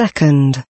Second.